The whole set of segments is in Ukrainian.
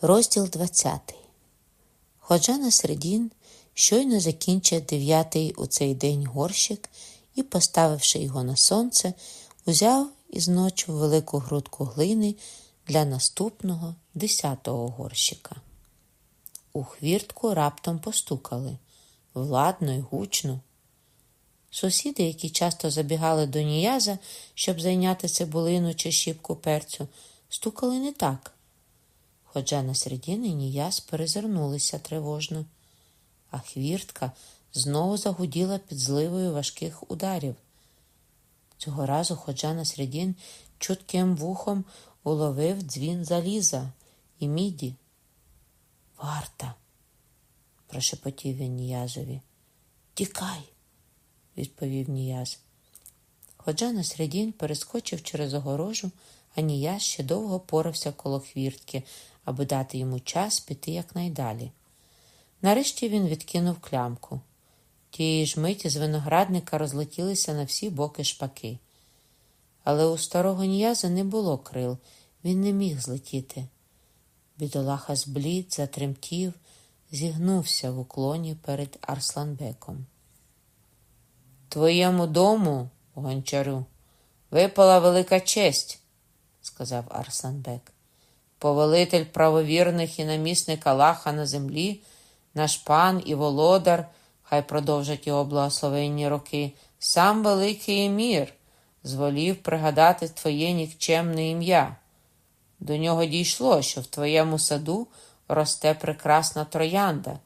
Розділ 20. Ходжа на середін щойно закінчив дев'ятий у цей день горщик і, поставивши його на сонце, узяв із ночу велику грудку глини для наступного десятого горщика. У хвіртку раптом постукали владно й гучно. Сусіди, які часто забігали до ніяза, щоб зайняти цибулину чи щіпку перцю, стукали не так. Ходжа на середини ніяз перезирнулися тривожно, а хвіртка знову загуділа під зливою важких ударів. Цього разу ходжа на середін чутким вухом уловив дзвін заліза і міді. Варта, прошепотів він Ніязові. Тікай, відповів Ніяз. Ходжа на середін перескочив через огорожу, а Ніяз ще довго порався коло хвіртки, аби дати йому час піти якнайдалі. Нарешті він відкинув клямку. Тієї ж миті з виноградника розлетілися на всі боки шпаки. Але у старого ніяза не було крил, він не міг злетіти. Бідолаха зблід, затремтів, зігнувся в уклоні перед Арсланбеком. Твоєму дому, гончарю, випала велика честь, сказав Арсланбек. Повелитель правовірних і намісник Аллаха на землі, наш пан і володар, хай продовжать його благословенні роки, сам великий емір, зволів пригадати твоє нікчемне ім'я. До нього дійшло, що в твоєму саду росте прекрасна троянда,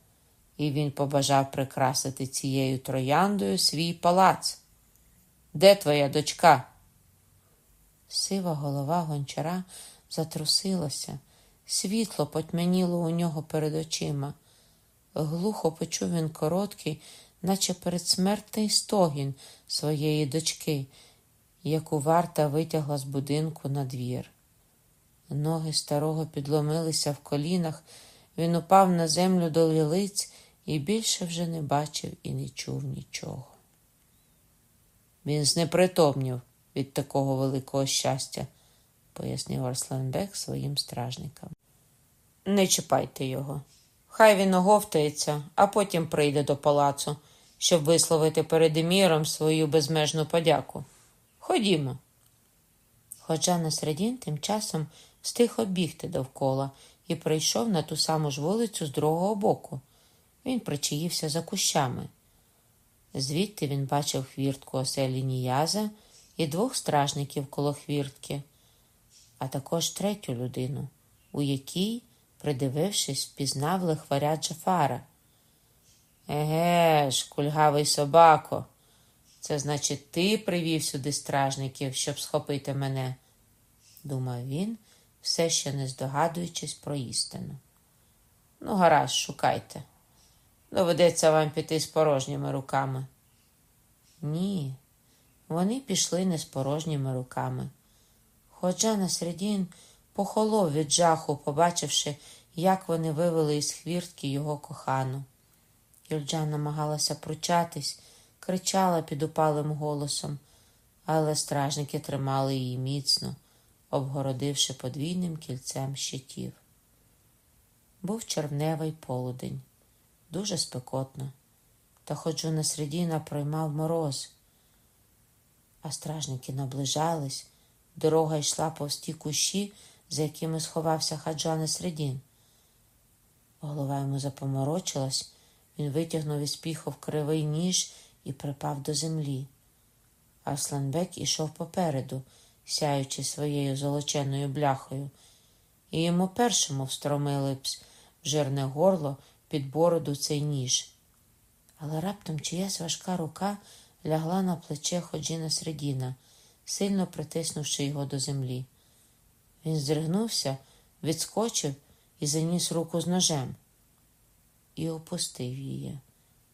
і він побажав прикрасити цією трояндою свій палац. Де твоя дочка? Сива голова гончара затрусилася, світло потьмяніло у нього перед очима. Глухо почув він короткий, наче передсмертний стогін своєї дочки, яку варта витягла з будинку на двір. Ноги старого підломилися в колінах, він упав на землю до лілиць і більше вже не бачив і не чув нічого. Він знепритомнів від такого великого щастя, пояснив Арсланбек своїм стражникам. Не чіпайте його. Хай він оговтається, а потім прийде до палацу, щоб висловити перед еміром свою безмежну подяку. Ходімо. Хоча на середін тим часом встиг обігти довкола і прийшов на ту саму ж вулицю з другого боку. Він причаївся за кущами. Звідти він бачив хвіртку оселі Ніяза і двох стражників коло хвіртки, а також третю людину, у якій, придивившись, впізнав лихваря Джафара. Еге ж, кульгавий собако, це значить, ти привів сюди стражників, щоб схопити мене, думав він, все ще не здогадуючись про істину. Ну, гаразд, шукайте. Доведеться вам піти з порожніми руками. Ні, вони пішли не з порожніми руками. Ходжа на середін похолов від жаху, побачивши, як вони вивели із хвіртки його кохану. Юльджан намагалася пручатись, кричала під упалим голосом, але стражники тримали її міцно, обгородивши подвійним кільцем щитів. Був червневий полудень, дуже спекотно, та ходжу на середіна проймав мороз, а стражники наближались, дорога йшла повз ті кущі, за якими сховався хаджа на середін. Голова йому запоморочилась, він витягнув із піхов кривий ніж і припав до землі. Арсланбек ішов попереду, сяючи своєю золоченою бляхою, і йому першому встромили б в жирне горло під бороду цей ніж. Але раптом чиясь важка рука лягла на плече Ходжіна Средіна, сильно притиснувши його до землі. Він здригнувся, відскочив і заніс руку з ножем і опустив її,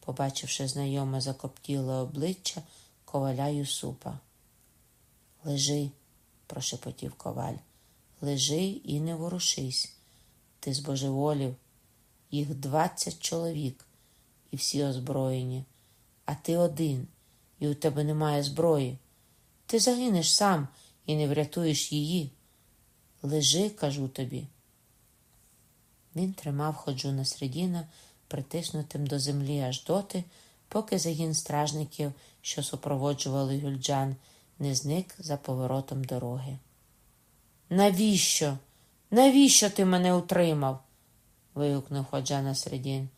побачивши знайоме закоптіле обличчя коваля Юсупа. Лежи, прошепотів коваль, лежи і не ворушись. Ти збожеволів, їх двадцять чоловік, і всі озброєні, а ти один, і у тебе немає зброї. Ти загинеш сам і не врятуєш її. Лежи, кажу тобі. Він тримав ходжуна Средіна притиснутим до землі аж доти, поки загін стражників, що супроводжували гюльджан, не зник за поворотом дороги. Навіщо? Навіщо ти мене утримав? вигукнув ходжа Средін.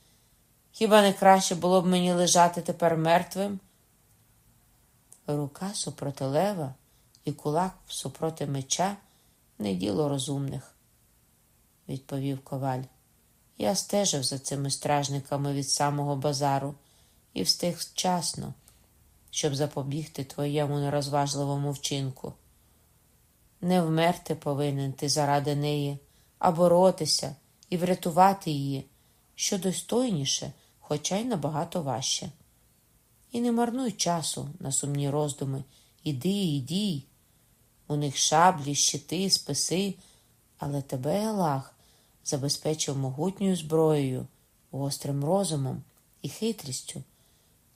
Хіба не краще було б мені лежати тепер мертвим? Рука супроти лева і кулак супроти меча не діло розумних, відповів коваль. Я стежив за цими стражниками від самого базару і встиг вчасно, щоб запобігти твоєму нерозважливому вчинку. Не вмерти повинен ти заради неї, а боротися і врятувати її, що достойніше, хоча й набагато важче. І не марнуй часу на сумні роздуми. Іди, іди. У них шаблі, щити, списи, але тебе, Аллах, забезпечив могутньою зброєю, гострим розумом і хитрістю,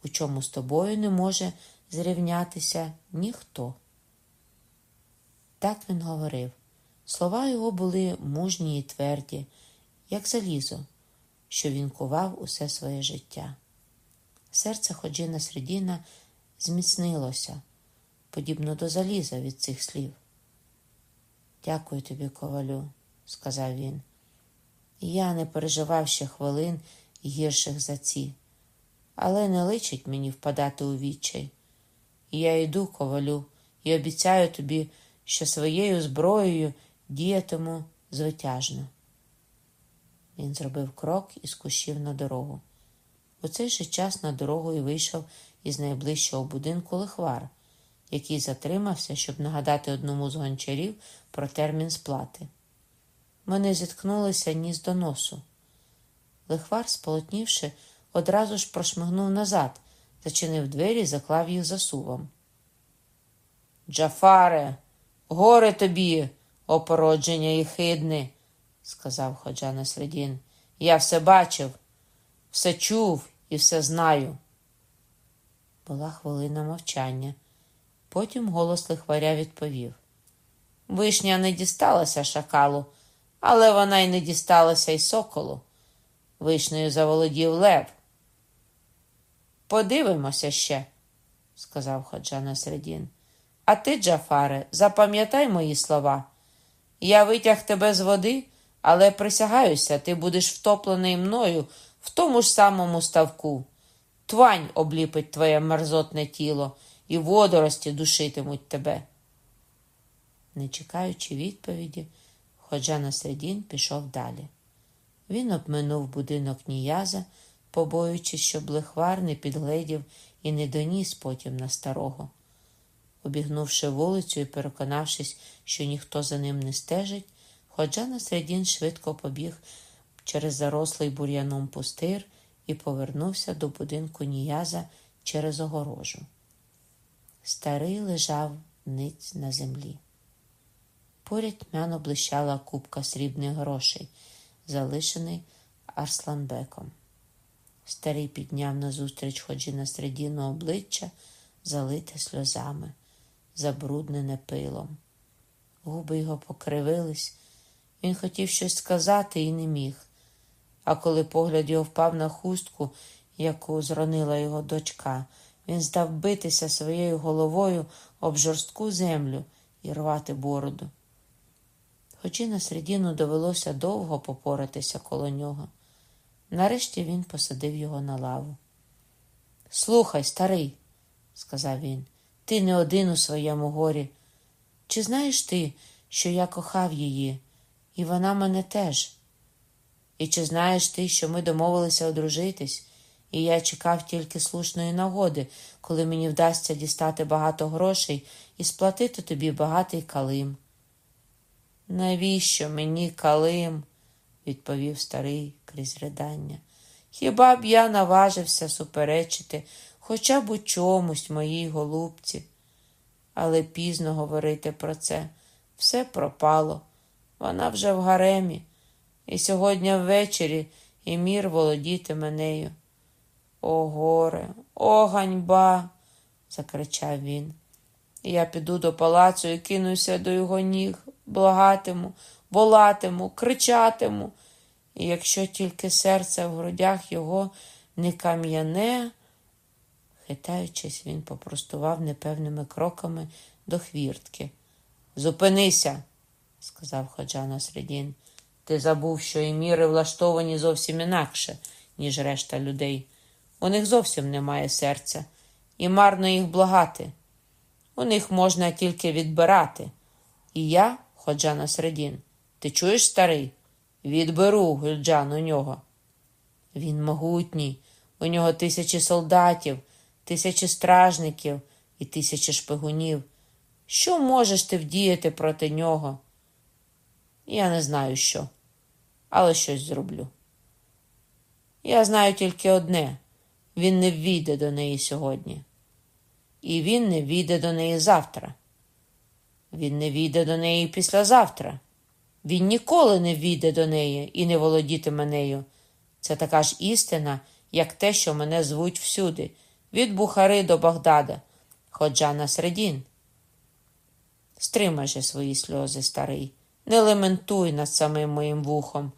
у чому з тобою не може зрівнятися ніхто. Так він говорив. Слова його були мужні і тверді, як залізо, що він кував усе своє життя. Серце Ходжина Средіна зміцнилося, подібно до заліза від цих слів. Дякую тобі, ковалю, сказав він. Я не переживав ще хвилин гірших за ці, але не личить мені впадати у відчай. Я йду, ковалю, і обіцяю тобі, що своєю зброєю діятиму звитяжно. Він зробив крок і скущив на дорогу. У цей же час на дорогу і вийшов із найближчого будинку лихвар, який затримався, щоб нагадати одному з гончарів про термін сплати. Вони зіткнулися ніс до носу. Лихвар, сполотнівши, одразу ж прошмигнув назад, зачинив двері заклав їх засувом. Джафаре, горе тобі, опородження і хидне, сказав ходжа Насредін. Я все бачив, все чув і все знаю. Була хвилина мовчання. Потім голос лихваря відповів: Вишня не дісталася шакалу, але вона й не дісталася й соколу. Вишнею заволодів лев. Подивимося ще, сказав ходжа Насредін. А ти, Джафаре, запам'ятай мої слова. Я витяг тебе з води, але присягаюся, ти будеш втоплений мною в тому ж самому ставку. Твань обліпить твоє мерзотне тіло, і водорості душитимуть тебе. Не чекаючи відповіді, ходжа Насредін пішов далі. Він обминув будинок Ніяза, побоюючись, щоб лихвар не підгледів і не доніс потім на старого. Обігнувши вулицю і переконавшись, що ніхто за ним не стежить, ходжа Насредін швидко побіг через зарослий бур'яном пустир і повернувся до будинку Ніяза через огорожу. Старий лежав ниць на землі. Поряд тьмяно блищала купка срібних грошей, залишений Арсланбеком. Старий підняв назустріч ходжі Средіну обличчя, залите сльозами, забруднене пилом. Губи його покривились, він хотів щось сказати і не міг. А коли погляд його впав на хустку, яку зронила його дочка, він здав битися своєю головою об жорстку землю і рвати бороду. Хоч і на середину довелося довго попоратися коло нього. Нарешті він посадив його на лаву. Слухай, старий, сказав він, ти не один у своєму горі. Чи знаєш ти, що я кохав її, і вона мене теж? І чи знаєш ти, що ми домовилися одружитись, і я чекав тільки слушної нагоди, коли мені вдасться дістати багато грошей і сплатити тобі багатий калим? Навіщо мені калим? відповів старий крізь ридання. Хіба б я наважився суперечити хоча б у чомусь моїй голубці? Але пізно говорити про це все пропало. Вона вже в гаремі, і сьогодні ввечері і мір володітиме нею. О, горе, о, ганьба, закричав він. Я піду до палацу і кинуся до його ніг, благатиму, волатиму, кричатиму. і якщо тільки серце в грудях його не кам'яне, хитаючись, він попростував непевними кроками до хвіртки. Зупинися, сказав Ходжа Насредін. Ти забув, що і міри влаштовані зовсім інакше, ніж решта людей. У них зовсім немає серця, і марно їх благати. У них можна тільки відбирати. І я, Ходжа Насредін, ти чуєш, старий? Відберу Гюльджан у нього. Він могутній, у нього тисячі солдатів, тисячі стражників і тисячі шпигунів. Що можеш ти вдіяти проти нього? Я не знаю що, але щось зроблю. Я знаю тільки одне він не ввійде до неї сьогодні. І він не війде до неї завтра. Він не війде до неї післязавтра. Він ніколи не війде до неї і не володітиме нею. Це така ж істина, як те, що мене звуть всюди, від Бухари до Багдада, ходжа на середін. Стримай же свої сльози, старий, не лементуй над самим моїм вухом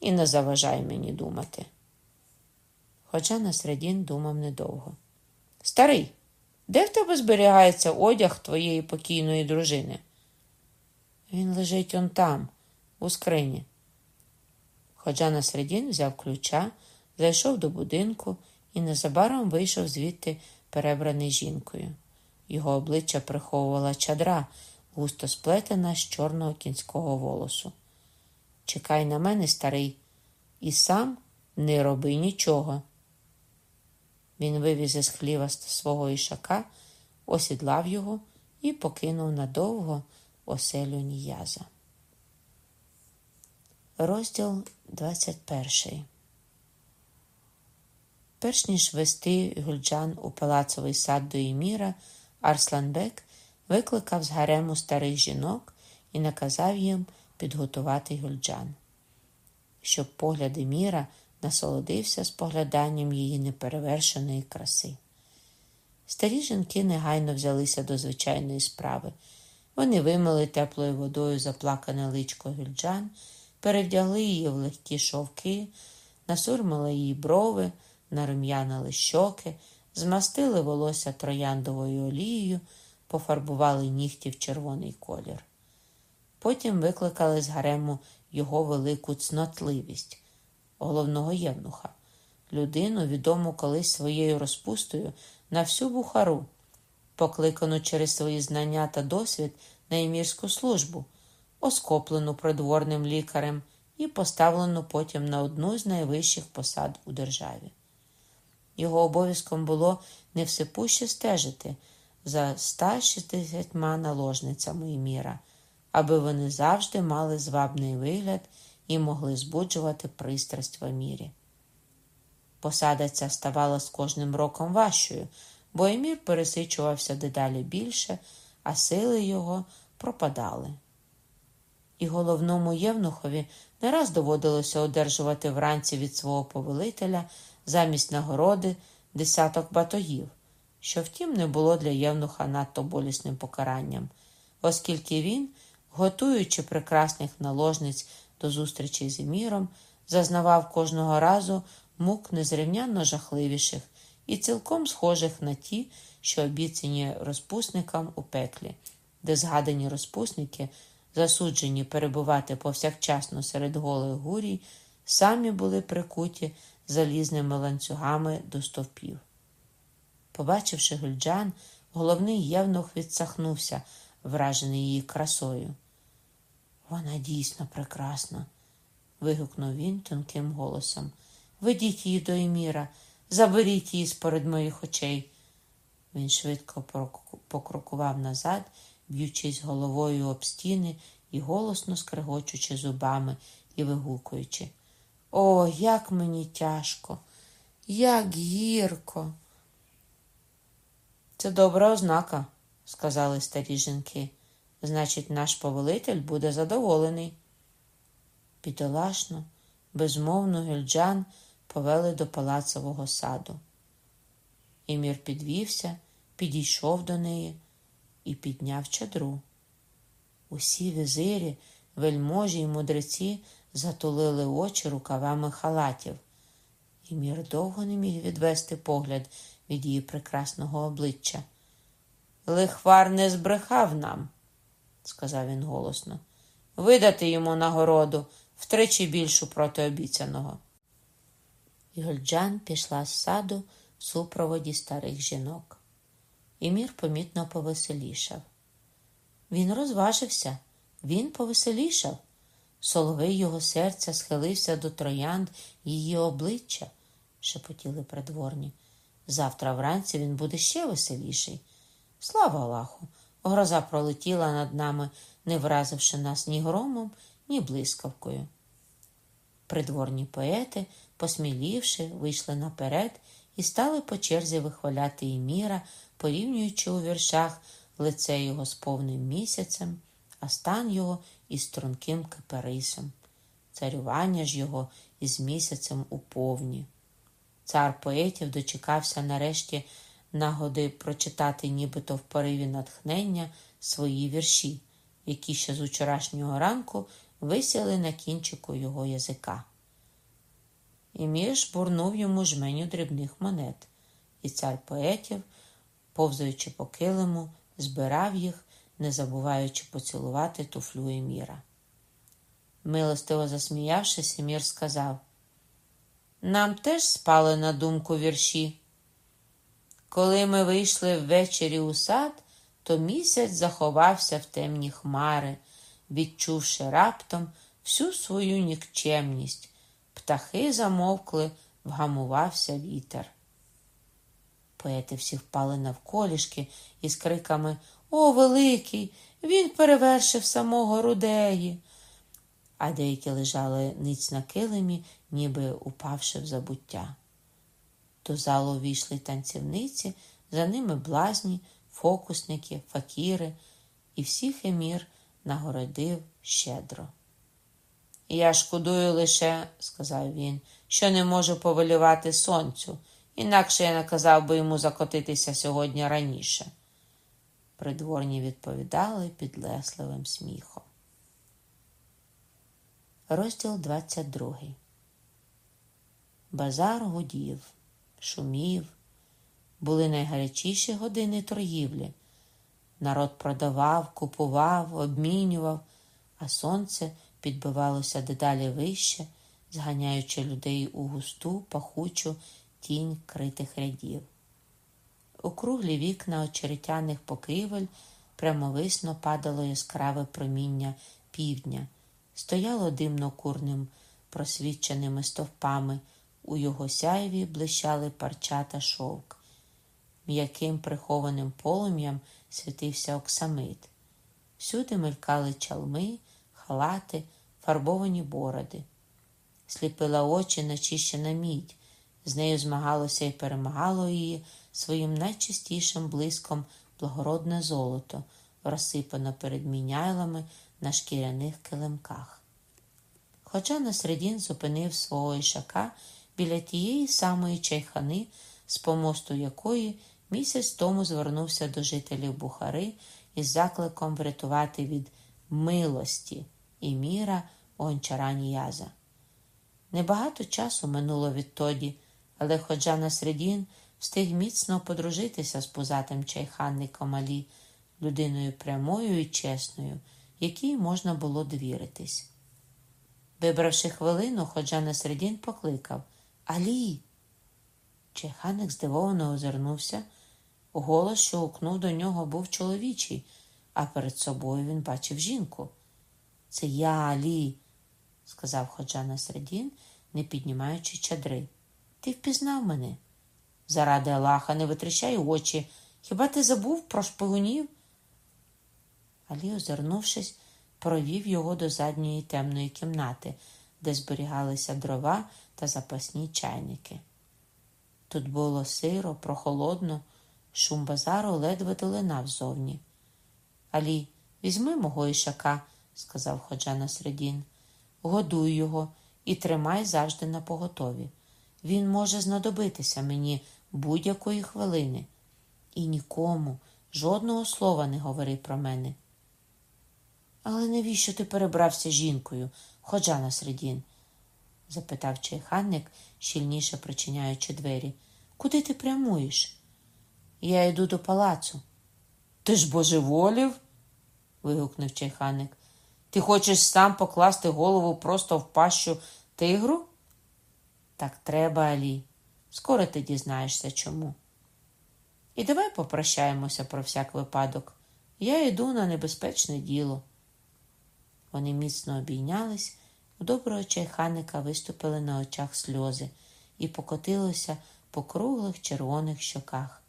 і не заважай мені думати. Ходжа на середін думав недовго. Старий, де в тебе зберігається одяг твоєї покійної дружини? Він лежить он там, у скрині. Ходжа на середін взяв ключа, зайшов до будинку і незабаром вийшов звідти перебраний жінкою. Його обличчя приховувала чадра, густо сплетена з чорного кінського волосу. Чекай на мене, старий, і сам не роби нічого. Він вивіз із хліва свого ішака, осідлав його і покинув надовго оселю Ніяза. Розділ 21 Перш ніж вести гульджан у палацовий сад до Іміра, Арсланбек викликав з гарему старих жінок і наказав їм підготувати гульджан, щоб погляд Еміра насолодився спогляданням її неперевершеної краси. Старі жінки негайно взялися до звичайної справи. Вони вимили теплою водою заплакане личко гюльджан, перевдягли її в легкі шовки, насурмили її брови, нарум'янили щоки, змастили волосся трояндовою олією, пофарбували нігті в червоний колір. Потім викликали з гарему його велику цнотливість, головного євнуха, людину, відому колись своєю розпустою на всю бухару, покликану через свої знання та досвід на імірську службу, оскоплену придворним лікарем і поставлену потім на одну з найвищих посад у державі. Його обов'язком було невсипуще стежити за 160 наложницями Іміра, аби вони завжди мали звабний вигляд і могли збуджувати пристрасть в Емірі. Посада ця ставала з кожним роком важчою, бо Емір пересичувався дедалі більше, а сили його пропадали. І головному євнухові не раз доводилося одержувати вранці від свого повелителя замість нагороди десяток батогів, що втім не було для євнуха надто болісним покаранням, оскільки він, готуючи прекрасних наложниць до зустрічі з Еміром, зазнавав кожного разу мук незрівнянно жахливіших і цілком схожих на ті, що обіцяні розпусникам у пеклі, де згадані розпусники, засуджені перебувати повсякчасно серед голих гурій, самі були прикуті залізними ланцюгами до стовпів. Побачивши гульджан, головний євнух відсахнувся, вражений її красою. Вона дійсно прекрасна, вигукнув він тонким голосом. Ведіть її до Еміра, заберіть її з перед моїх очей. Він швидко покрокував назад, б'ючись головою об стіни і голосно скрегочучи зубами і вигукуючи. О, як мені тяжко, як гірко. Це добра ознака, сказали старі жінки. Значить, наш повелитель буде задоволений. Бідолашно, безмовно гюльджан повели до палацового саду. Імір підвівся, підійшов до неї і підняв чадру. Усі визирі, вельможі й мудреці затулили очі рукавами халатів. І мір довго не міг відвести погляд від її прекрасного обличчя. Лихвар не збрехав нам, сказав він голосно, видати йому нагороду втричі більшу проти обіцяного. Юльджан пішла з саду в супроводі старих жінок. І мір помітно повеселішав. Він розважився, він повеселішав. Соловей його серця схилився до троянд її обличчя, шепотіли придворні. Завтра вранці він буде ще веселіший. Слава Аллаху! Гроза пролетіла над нами, не вразивши нас ні громом, ні блискавкою. Придворні поети, посмілівши, вийшли наперед і стали по черзі вихваляти Іміра, порівнюючи у віршах лице його з повним місяцем, а стан його із струнким киперисом, царювання ж його із місяцем у повні. Цар поетів дочекався нарешті нагоди прочитати, нібито в пориві натхнення свої вірші, які ще з учорашнього ранку висіли на кінчику його язика. І бурнув йому жменю дрібних монет, і цар поетів, повзаючи по килиму, збирав їх, не забуваючи поцілувати туфлю Еміра. Милостиво засміявшись, Емір сказав: Нам теж спали на думку вірші. Коли ми вийшли ввечері у сад, то місяць заховався в темні хмари, відчувши раптом всю свою нікчемність. Птахи замовкли, вгамувався вітер. Поети всі впали навколішки із криками О, великий! Він перевершив самого рудеї. А деякі лежали ниць на килимі, ніби упавши в забуття. До залу війшли танцівниці, за ними блазні, фокусники, факіри, і всіх емір нагородив щедро. Я шкодую лише, сказав він, що не можу повелівати сонцю, інакше я наказав би йому закотитися сьогодні раніше. Придворні відповідали підлесливим сміхом. Розділ 22 Базар гудів, шумів, були найгарячіші години торгівлі. Народ продавав, купував, обмінював, а сонце підбивалося дедалі вище, зганяючи людей у густу, пахучу тінь критих рядів. У круглі вікна очеретяних покривель прямовисно падало яскраве проміння півдня, стояло димно курним просвіченими стовпами, у його сяйві блищали парча та шовк. М'яким прихованим полум'ям світився оксамит. Всюди мелькали чалми, халати, фарбовані бороди. Сліпила очі начищена мідь, з нею змагалося і перемагало її своїм найчистішим блиском благородне золото, розсипано перед міняйлами на шкіряних килимках. Хоча Насредін зупинив свого ішака біля тієї самої чайхани, з помосту якої місяць тому звернувся до жителів Бухари із закликом врятувати від милості і міра Ончараніяза. Небагато часу минуло відтоді, але Ходжа Насредін встиг міцно подружитися з пузатим чайханником Алі, людиною прямою і чесною, якій можна було довіритись. Вибравши хвилину, Ходжа Насредін покликав Алі. Чайханник здивовано озирнувся. Голос, що гукнув до нього, був чоловічий, а перед собою він бачив жінку. Це я, Алі, сказав Ходжа Насредін, не піднімаючи чадри. Ти впізнав мене. Заради Аллаха, не витріщай очі. Хіба ти забув про шпигунів? Алі, озирнувшись, провів його до задньої темної кімнати, де зберігалися дрова та запасні чайники. Тут було сиро, прохолодно, шум базару ледве долинав зовні. Алі, візьми мого ішака, сказав Ходжа Насредін. Годуй його і тримай завжди на поготові. Він може знадобитися мені будь-якої хвилини. І нікому, жодного слова не говори про мене. Але навіщо ти перебрався жінкою? Ходжа на середін? запитав чайханник, щільніше причиняючи двері. Куди ти прямуєш? Я йду до палацу. Ти ж божеволів? вигукнув чайханник. Ти хочеш сам покласти голову просто в пащу тигру? Так треба, Алі. Скоро ти дізнаєшся чому. І давай попрощаємося про всяк випадок. Я йду на небезпечне діло. Вони міцно обійнялись, у доброго чайханика виступили на очах сльози і покотилося по круглих червоних щоках.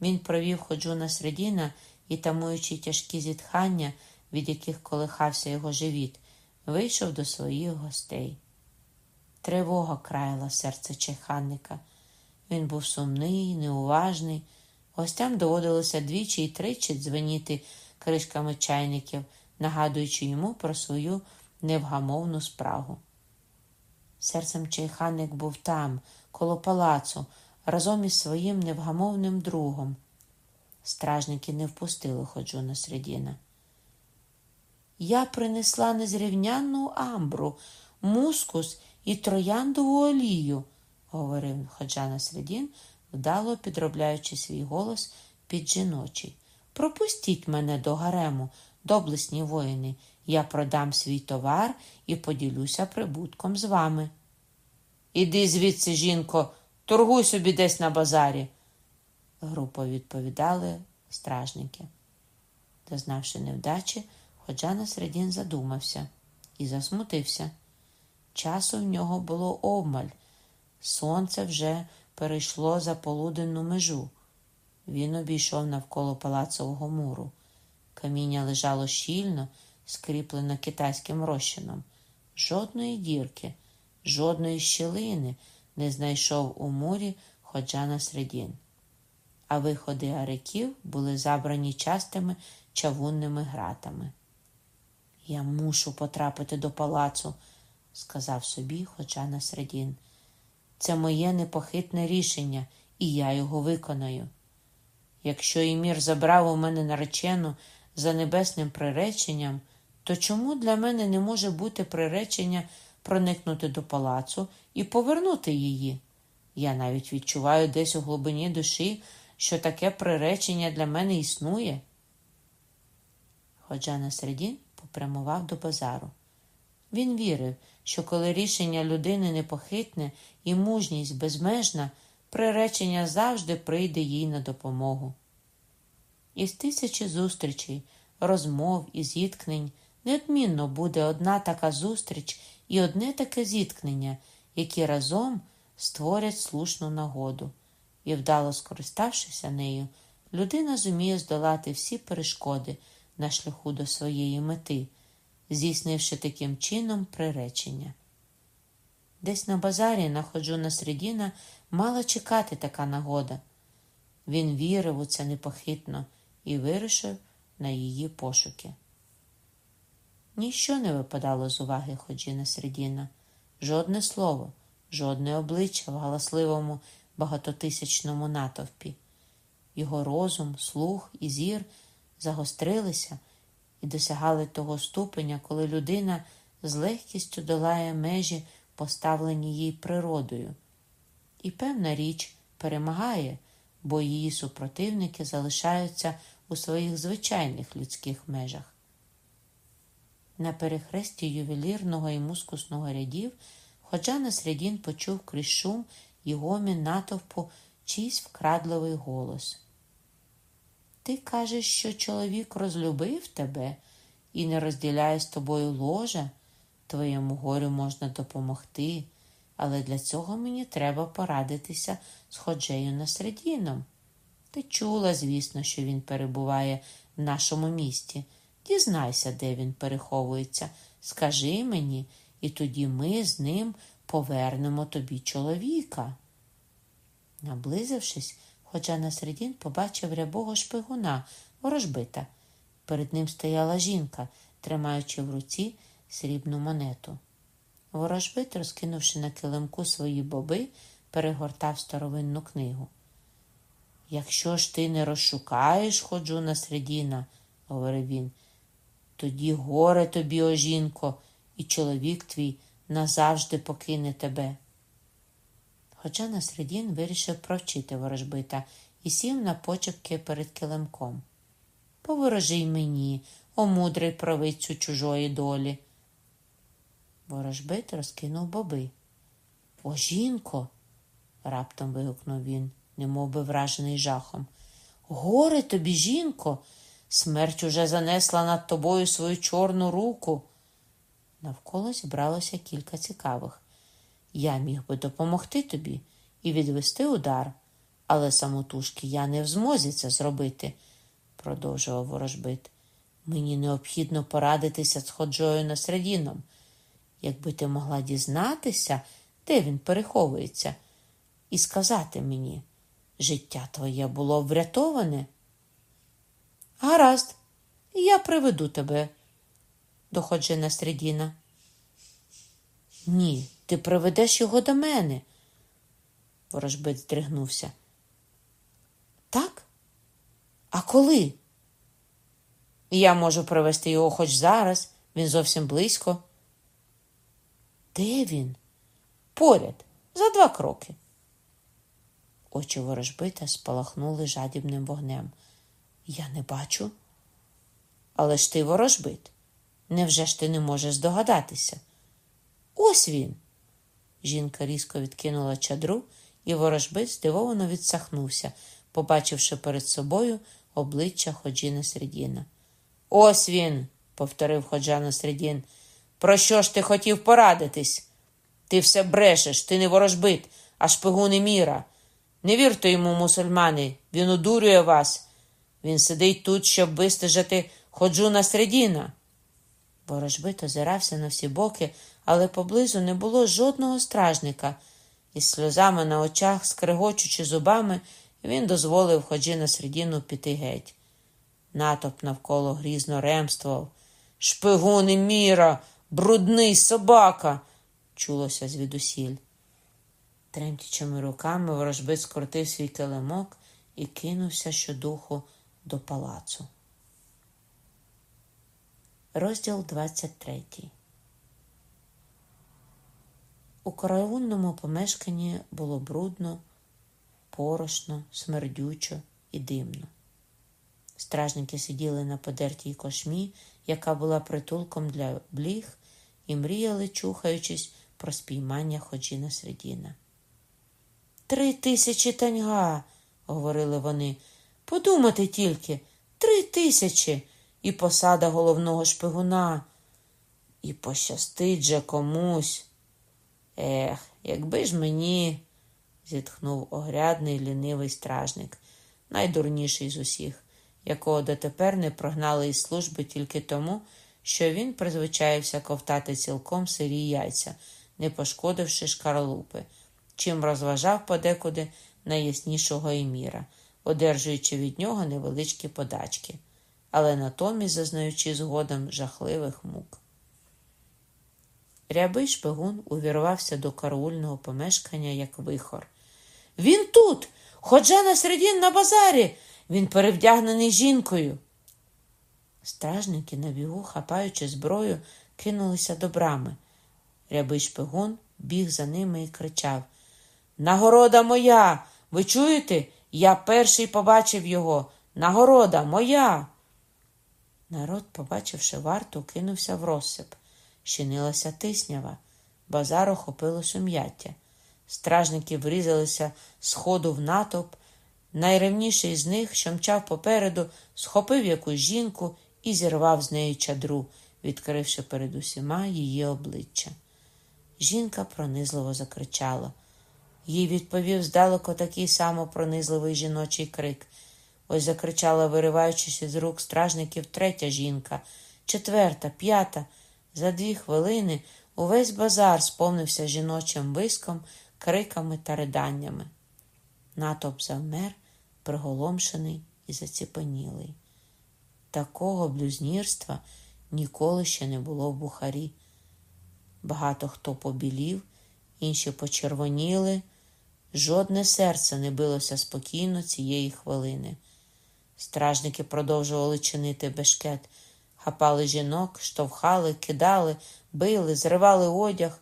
Він провів ходжу на середіна і, тамуючи тяжкі зітхання, від яких колихався його живіт, вийшов до своїх гостей. Тривога краяла серце чайханника. Він був сумний, неуважний. Гостям доводилося двічі і тричі дзвеніти кришками чайників, нагадуючи йому про свою невгамовну спрагу. Серцем чайханник був там, коло палацу, разом із своїм невгамовним другом. Стражники не впустили ходжу на середіна. Я принесла незрівнянну амбру, мускус і трояндову олію, говорив Ходжана Середін, вдало підробляючи свій голос під жіночий. Пропустіть мене до гарему, доблесні воїни. Я продам свій товар і поділюся прибутком з вами. Іди звідси, жінко, торгуй собі десь на базарі, групо відповідали стражники. Дознавши невдачі, Ходжана Середін задумався і засмутився. Часу в нього було обмаль. Сонце вже перейшло за полуденну межу. Він обійшов навколо палацового муру. Каміння лежало щільно, скріплено китайським розчином. Жодної дірки, жодної щілини не знайшов у мурі ходжана середін. А виходи ариків були забрані частими чавунними гратами. Я мушу потрапити до палацу, сказав собі Ходжана Середін. Це моє непохитне рішення, і я його виконаю. Якщо Імір забрав у мене наречену за небесним приреченням, то чому для мене не може бути приречення проникнути до палацу і повернути її? Я навіть відчуваю десь у глибині душі, що таке приречення для мене існує. Ходжана Середін попрямував до базару. Він вірив, що коли рішення людини непохитне і мужність безмежна, приречення завжди прийде їй на допомогу. Із тисячі зустрічей, розмов і зіткнень неодмінно буде одна така зустріч і одне таке зіткнення, які разом створять слушну нагоду, і, вдало скориставшися нею, людина зуміє здолати всі перешкоди на шляху до своєї мети здійснивши таким чином приречення. Десь на базарі находжу на середіна мала чекати така нагода. Він вірив у це непохитно і вирушив на її пошуки. Ніщо не випадало з уваги Ходжіна Середіна, жодне слово, жодне обличчя в галасливому багатотисячному натовпі. Його розум, слух і зір загострилися і досягали того ступеня, коли людина з легкістю долає межі, поставлені їй природою. І певна річ перемагає, бо її супротивники залишаються у своїх звичайних людських межах. На перехресті ювелірного і мускусного рядів Ходжана Средін почув крізь шум і гомін натовпу чийсь вкрадливий голос. Ти кажеш, що чоловік розлюбив тебе і не розділяє з тобою ложа, твоєму горю можна допомогти, але для цього мені треба порадитися з ходжею на середіном. Ти чула, звісно, що він перебуває в нашому місті. Дізнайся, де він переховується. Скажи мені, і тоді ми з ним повернемо тобі чоловіка. Наблизившись, Хоча на середін побачив рябого шпигуна, ворожбита. Перед ним стояла жінка, тримаючи в руці срібну монету. Ворожбит, розкинувши на килимку свої боби, перегортав старовинну книгу. Якщо ж ти не розшукаєш ходжу на середіна, говорив він, тоді горе тобі, о жінко, і чоловік твій назавжди покине тебе. Хоча Насредін вирішив провчити ворожбита і сів на почепки перед килимком. Поворожи й мені, о мудрий провидцю чужої долі. Ворожбит розкинув боби. О, жінко. раптом вигукнув він, немов би вражений жахом. Горе тобі, жінко, смерть уже занесла над тобою свою чорну руку. Навколо зібралося кілька цікавих. Я міг би допомогти тобі і відвести удар, але самотужки я не в змозі це зробити, продовжував ворожбит. Мені необхідно порадитися з ходжою Насредіном. Якби ти могла дізнатися, де він переховується, і сказати мені, життя твоє було врятоване. Гаразд, я приведу тебе до ходжи Насредіна. Ні, ти приведеш його до мене. Ворожбит здригнувся. Так? А коли? Я можу привезти його хоч зараз, він зовсім близько. Де він? Поряд, за два кроки. Очі ворожбита спалахнули жадібним вогнем. Я не бачу. Але ж ти ворожбит. Невже ж ти не можеш здогадатися? Ось він. Жінка різко відкинула чадру, і ворожбит здивовано відсахнувся, побачивши перед собою обличчя Ходжіна Середіна. Ось він, повторив Ходжана Середін. Про що ж ти хотів порадитись? Ти все брешеш, ти не ворожбит, а шпигун і міра. Не вірте йому, мусульмани, він удурює вас. Він сидить тут, щоб вистежити Ходжуна Середіна. Ворожбит озирався на всі боки, але поблизу не було жодного стражника. Із сльозами на очах, скригочучи зубами, він дозволив Ходжіна Середіну піти геть. Натоп навколо грізно ремствував. Шпигун і міра, брудний собака, чулося звідусіль. Тремтячими руками ворожбит скрутив свій килимок і кинувся щодуху до палацу. Розділ 23 У караунному помешканні було брудно, порошно, смердючо і димно. Стражники сиділи на подертій кошмі, яка була притулком для бліг, і мріяли, чухаючись про спіймання Ходжіна Середіна. Три тисячі таньга, говорили вони. Подумати тільки, три тисячі і посада головного шпигуна. І пощастить же комусь. Ех, якби ж мені, зітхнув огрядний лінивий стражник, найдурніший з усіх, якого дотепер не прогнали із служби тільки тому, що він призвичаївся ковтати цілком сирі яйця, не пошкодивши шкарлупи, чим розважав подекуди найяснішого еміра, одержуючи від нього невеличкі подачки, але натомість зазнаючи згодом жахливих мук. Рябий шпигун увірвався до караульного помешкання, як вихор. Він тут, ходжа на середін на базарі, він перевдягнений жінкою. Стражники на бігу, хапаючи зброю, кинулися до брами. Рябий шпигун біг за ними і кричав Нагорода моя! Ви чуєте? Я перший побачив його. Нагорода моя. Народ, побачивши варту, кинувся в розсип. Щинилася тиснява, базар охопило сум'яття. Стражники врізалися з ходу в натовп. Найревніший з них, що мчав попереду, схопив якусь жінку і зірвав з неї чадру, відкривши перед усіма її обличчя. Жінка пронизливо закричала. Їй відповів здалеку такий само пронизливий жіночий крик. Ось закричала, вириваючись із рук стражників, третя жінка, четверта, п'ята. За дві хвилини увесь базар сповнився жіночим виском, криками та риданнями. Натовп завмер, приголомшений і заціпенілий. Такого блюзнірства ніколи ще не було в Бухарі. Багато хто побілів, інші почервоніли. Жодне серце не билося спокійно цієї хвилини. Стражники продовжували чинити бешкет. хапали жінок, штовхали, кидали, били, зривали одяг.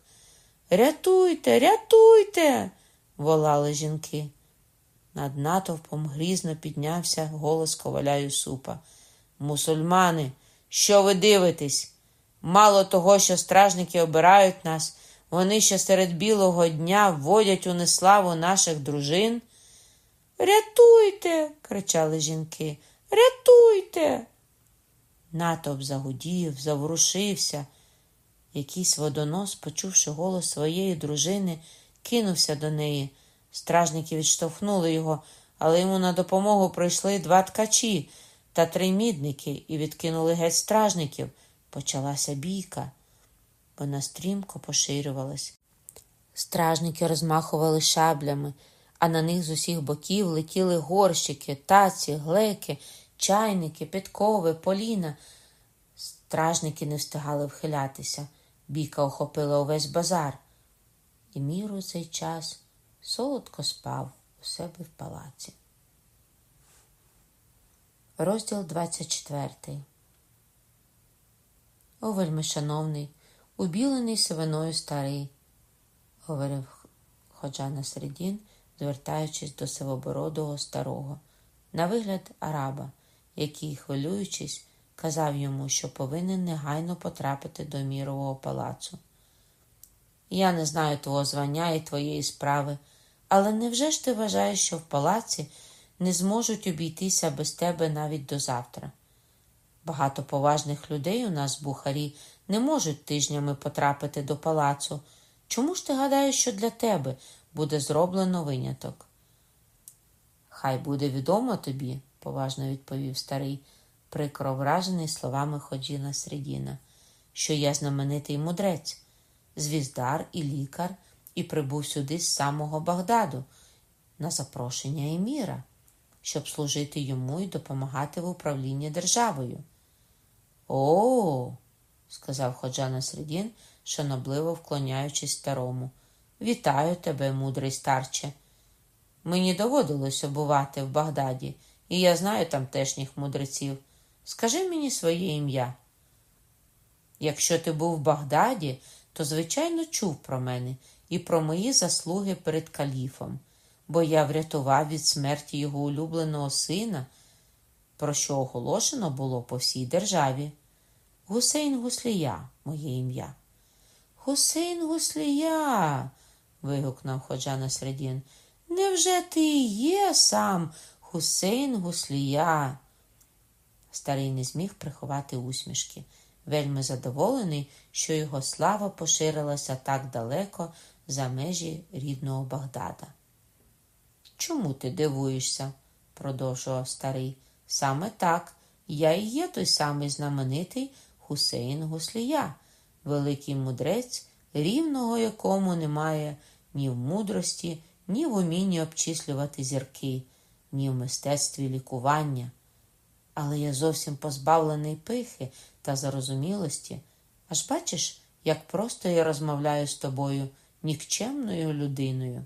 Рятуйте, рятуйте, волали жінки. Над натовпом грізно піднявся голос коваля Юсупа. Мусульмани, що ви дивитесь? Мало того, що стражники обирають нас, вони ще серед білого дня вводять у неславу наших дружин. Рятуйте, кричали жінки, рятуйте. Натовп загудів, заворушився. Якийсь водонос, почувши голос своєї дружини, кинувся до неї. Стражники відштовхнули його, але йому на допомогу прийшли два ткачі та три мідники і відкинули геть стражників. Почалася бійка. Вона стрімко поширювалась. Стражники розмахували шаблями, а на них з усіх боків летіли горщики, таці, глеки, чайники, підкови, поліна. Стражники не встигали вхилятися. Бійка охопила увесь базар. І мір у цей час солодко спав у себе в палаці. Розділ 24 О, вельми шановний, убілений сивиною старий, говорив ходжа на середін, звертаючись до сивобородого старого, на вигляд араба, який, хвилюючись, казав йому, що повинен негайно потрапити до мірового палацу. Я не знаю твого звання і твоєї справи, але невже ж ти вважаєш, що в палаці не зможуть обійтися без тебе навіть до завтра? Багато поважних людей у нас Бухарі не можуть тижнями потрапити до палацу. Чому ж ти гадаєш, що для тебе буде зроблено виняток? Хай буде відомо тобі, поважно відповів старий, прикро вражений словами Ходжіна Средіна, що я знаменитий мудрець, звіздар і лікар, і прибув сюди з самого Багдаду на запрошення Еміра, щоб служити йому і допомагати в управлінні державою. О, сказав Ходжа Насредін, шанобливо вклоняючись старому. Вітаю тебе, мудрий старче. Мені доводилося бувати в Багдаді, і я знаю тамтешніх мудреців. Скажи мені своє ім'я. Якщо ти був в Багдаді, то, звичайно, чув про мене і про мої заслуги перед каліфом, бо я врятував від смерті його улюбленого сина, про що оголошено було по всій державі. Гусейн Гуслія, моє ім'я. Гусейн Гуслія. вигукнув Ходжа Насредін. Невже ти є сам Гусейн Гуслія? Старий не зміг приховати усмішки, вельми задоволений, що його слава поширилася так далеко за межі рідного Багдада. Чому ти дивуєшся? продовжував старий. Саме так, я і є той самий знаменитий Хусейн Гуслія, великий мудрець, рівного якому немає ні в мудрості, ні в умінні обчислювати зірки, ні в мистецтві лікування. Але я зовсім позбавлений пихи та зарозумілості. Аж бачиш, як просто я розмовляю з тобою, нікчемною людиною.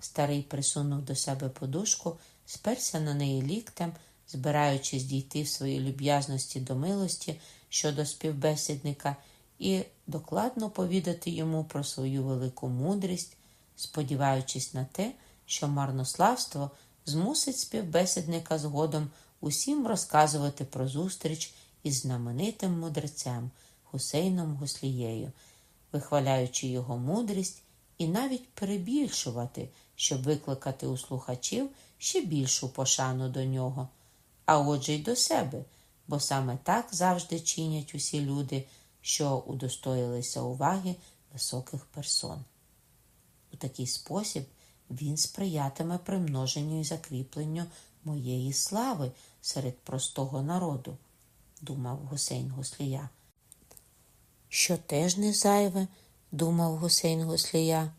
Старий присунув до себе подушку, сперся на неї ліктем, збираючись дійти в своїй люб'язності до милості щодо співбесідника і докладно повідати йому про свою велику мудрість, сподіваючись на те, що марнославство змусить співбесідника згодом усім розказувати про зустріч із знаменитим мудрецем Гусейном Гуслією, вихваляючи його мудрість і навіть перебільшувати, щоб викликати у слухачів ще більшу пошану до нього, а отже й до себе, бо саме так завжди чинять усі люди, що удостоїлися уваги високих персон. У такий спосіб він сприятиме примноженню і закріпленню моєї слави серед простого народу, думав Гусейн Гуслія. Що теж не зайве, думав Гусейн Гуслія.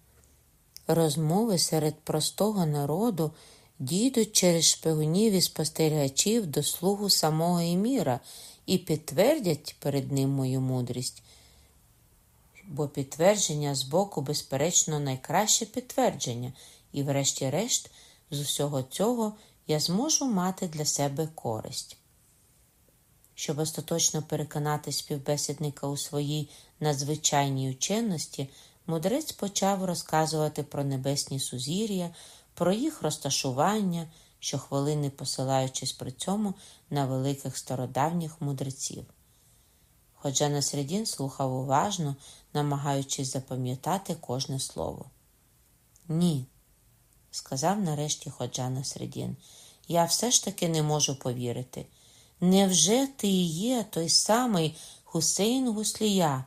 Розмови серед простого народу дійдуть через шпигунів і спостерігачів до слугу самого Еміра і підтвердять перед ним мою мудрість. Бо підтвердження з боку, безперечно, найкраще підтвердження, і, врешті-решт, з усього цього я зможу мати для себе користь. Щоб остаточно переконати співбесідника у своїй надзвичайній ученості, мудрець почав розказувати про небесні сузір'я, про їх розташування, щохвилини посилаючись при цьому на великих стародавніх мудреців. Ходжа Насредін слухав уважно, намагаючись запам'ятати кожне слово. Ні, сказав нарешті Ходжа Насредін, я все ж таки не можу повірити. Невже ти і є той самий Хусейн Гуслія?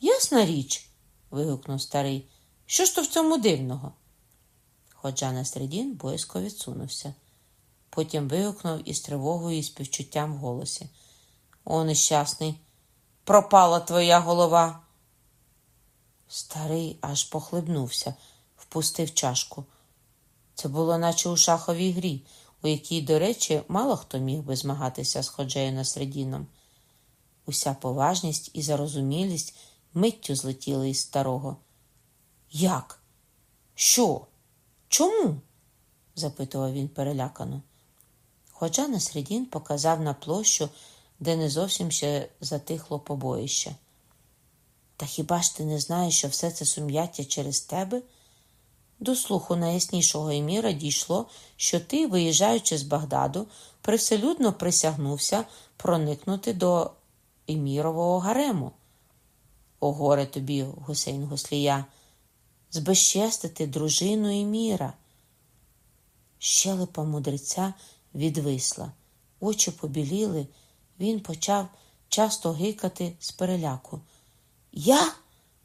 Ясна річ. вигукнув старий. Що ж то в цьому дивного? Ходжа Насредін боязко відсунувся. Потім вигукнув із тривогою і співчуттям в голосі. О, нещасний, пропала твоя голова. Старий аж похлебнувся, впустив чашку. Це було наче у шаховій грі, у якій, до речі, мало хто міг би змагатися з ходжею Насредіном. Уся поважність і зарозумілість миттю злетіли із старого. Як? Що? Чому? запитував він перелякано. Хоча Насредін показав на площу, де не зовсім ще затихло побоїще. Та хіба ж ти не знаєш, що все це сум'яття через тебе? До слуху найяснішого еміра дійшло, що ти, виїжджаючи з Багдаду, привселюдно присягнувся проникнути до емірового гарему. О, горе тобі, Гусейн Гуслія, збезчестити дружину еміра. Щелепа мудреця відвисла, очі побіліли, він почав часто гикати з переляку. Я?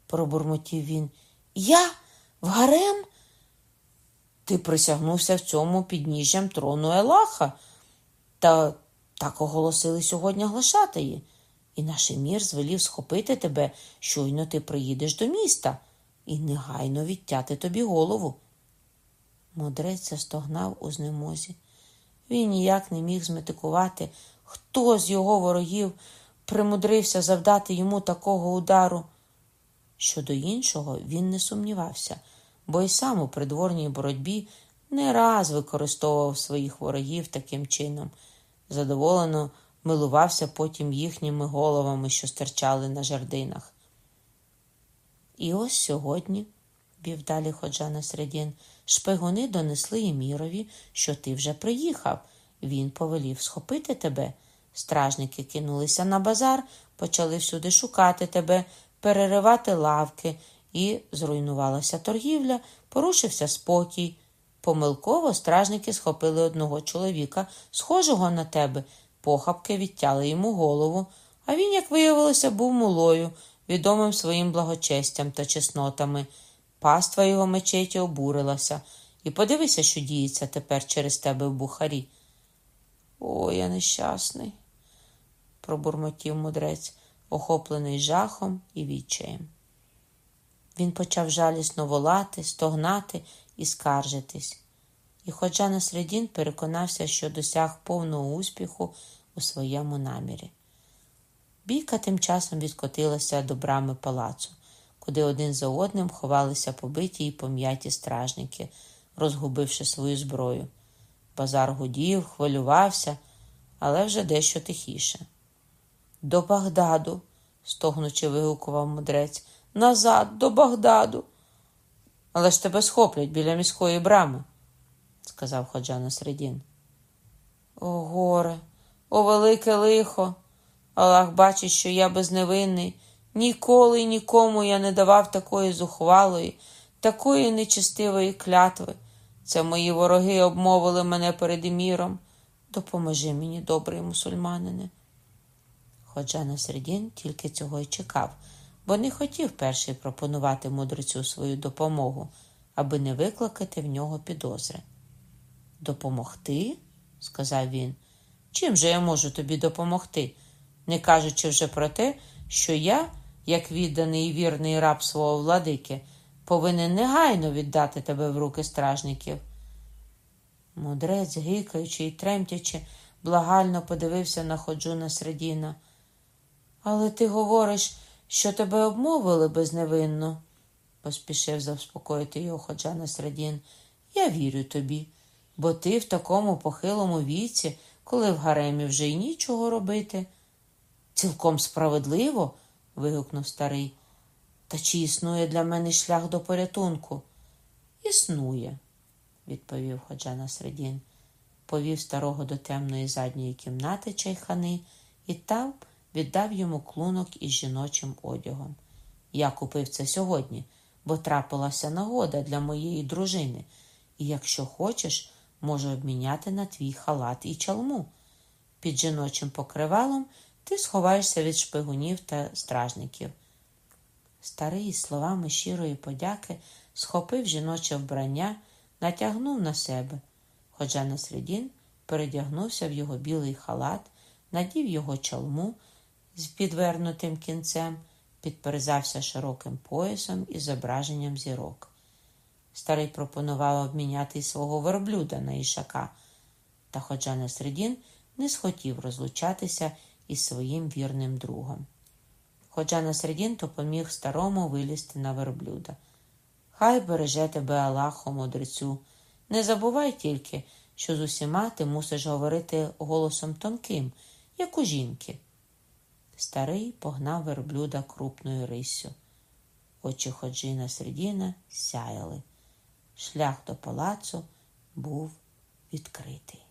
пробурмотів він. Я в гарем? Ти присягнувся в цьому підніжжям трону Елаха. Та так оголосили сьогодні глашатаї, і наш емір звелів схопити тебе, щойно ти приїдеш до міста, і негайно відтяти тобі голову. Мудрець застогнав у знемозі. Він ніяк не міг зметикувати, хто з його ворогів примудрився завдати йому такого удару. Щодо іншого, він не сумнівався, бо й сам у придворній боротьбі не раз використовував своїх ворогів таким чином, задоволено милувався потім їхніми головами, що стирчали на жердинах. І ось сьогодні, вів далі ходжа на середін, шпигуни донесли Емірові, що ти вже приїхав. Він повелів схопити тебе. Стражники кинулися на базар, почали всюди шукати тебе, переривати лавки, і зруйнувалася торгівля, порушився спокій. Помилково стражники схопили одного чоловіка, схожого на тебе, похапки відтяли йому голову, а він, як виявилося, був мулою, відомим своїм благочестям та чеснотами. Паства його мечеті обурилася, і подивися, що діється тепер через тебе в бухарі. О, я нещасний, пробурмотів мудрець, охоплений жахом і відчаєм. Він почав жалісно волати, стогнати і скаржитись. І, хоча Насредін переконався, що досяг повного успіху у своєму намірі. Бійка тим часом відкотилася до брами палацу, куди один за одним ховалися побиті й пом'яті стражники, розгубивши свою зброю. Базар гудів, хвилювався, але вже дещо тихіше. До Багдаду, стогнучи, вигукував мудрець, назад, до Багдаду. Але ж тебе схоплять біля міської брами, сказав ходжа Насредін. О, горе, о, велике лихо. Аллах бачить, що я безневинний. Ніколи і нікому я не давав такої зухвалої, такої нечестивої клятви. Це мої вороги обмовили мене перед еміром. Допоможи мені, добрий мусульманине. Ходжа Насредін тільки цього й чекав, бо не хотів перший пропонувати мудрецю свою допомогу, аби не викликати в нього підозри. Допомогти? сказав він. Чим же я можу тобі допомогти, не кажучи вже про те, що я, як відданий і вірний раб свого владики, повинен негайно віддати тебе в руки стражників. Мудрець, гикаючи і тремтячи, благально подивився на ходжу на Средіна. Але ти говориш, що тебе обмовили безневинно, поспішив заспокоїти його ходжа на Средін. Я вірю тобі, бо ти в такому похилому віці, коли в гаремі вже й нічого робити. Цілком справедливо. вигукнув старий. Та чи існує для мене шлях до порятунку? Існує, відповів Ходжа Насредін. Повів старого до темної задньої кімнати чайхани і там віддав йому клунок із жіночим одягом. Я купив це сьогодні, бо трапилася нагода для моєї дружини, і якщо хочеш, можу обміняти на твій халат і чалму. Під жіночим покривалом ти сховаєшся від шпигунів та стражників. Старий з словами щирої подяки схопив жіноче вбрання, натягнув на себе. Ходжа Насредін передягнувся в його білий халат, надів його чалму з підвернутим кінцем, підперезався широким поясом із зображенням зірок. Старий пропонував обміняти свого верблюда на ішака, та Ходжа Насредін не схотів розлучатися із своїм вірним другом. Ходжа Насредін допоміг старому вилізти на верблюда. Хай береже тебе Аллахо, мудрецю. Не забувай тільки, що з усіма ти мусиш говорити голосом тонким, як у жінки. Старий погнав верблюда крупною риссю. Очі ходжі Насредіна сяяли. Шлях до палацу був відкритий.